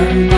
sun.